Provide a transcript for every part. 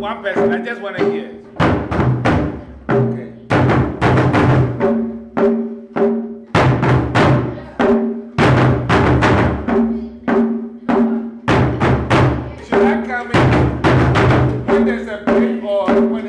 one person. I just want to hear. Okay. Should I come in when there's a break or when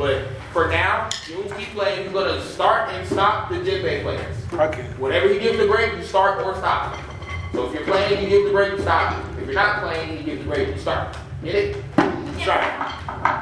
But for now, Junes keep playing. He's going to start and stop the Jim players. Okay. Whenever he gives the break, you start or stop. So if you're playing, you give the break, you stop. If you're not playing, you give the break, you start. Get it? Start.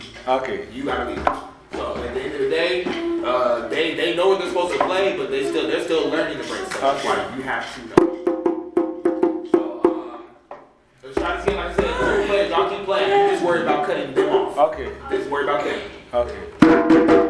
Gotta know for you. Okay. You gotta leave. So at the end of the day, uh, they, they know what they're supposed to play, but they still, they're still learning the break. So that's Okay. why you have to know. So, um, let's try to see, like I said, players, y'all keep playing. Just worry about cutting them off. Okay. Just worry about cutting. Okay.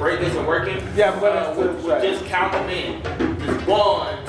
break isn't working. Yeah, but uh, we're, we're just in. Just one,